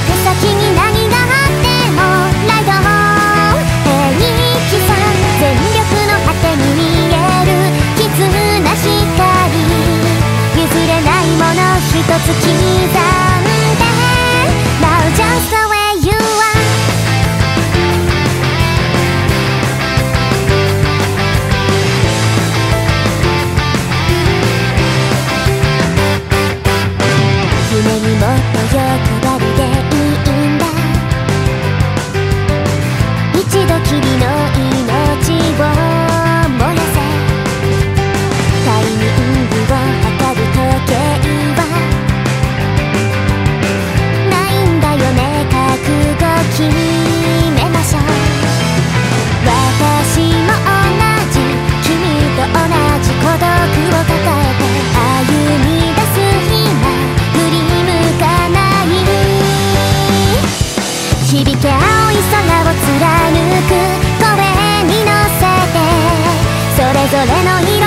着先に何があってもライドホーム平力の果てに見える絆光譲れないものつれの色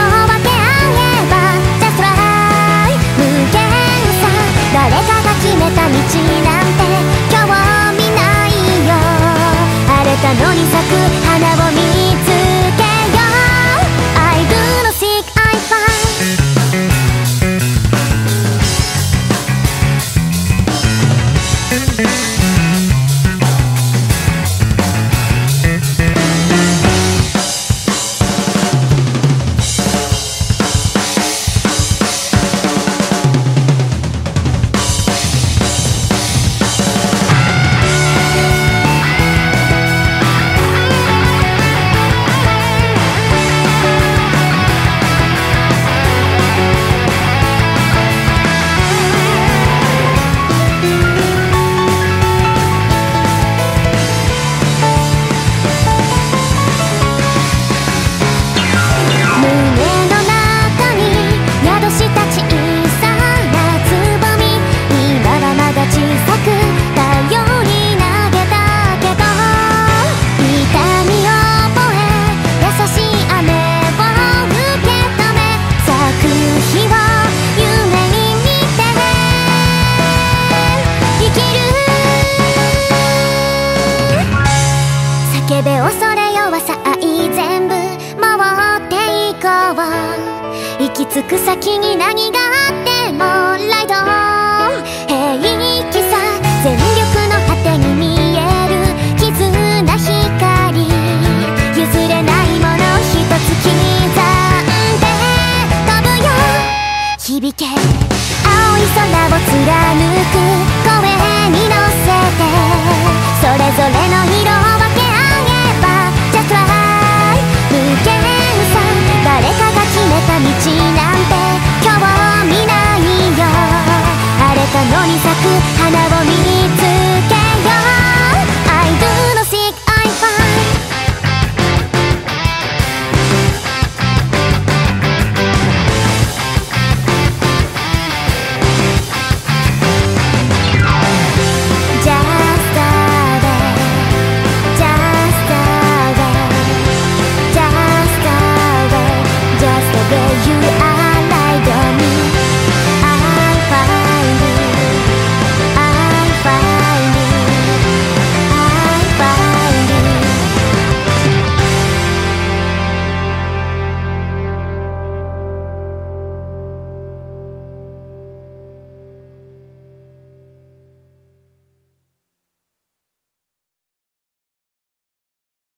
行き着く先に何があってもライド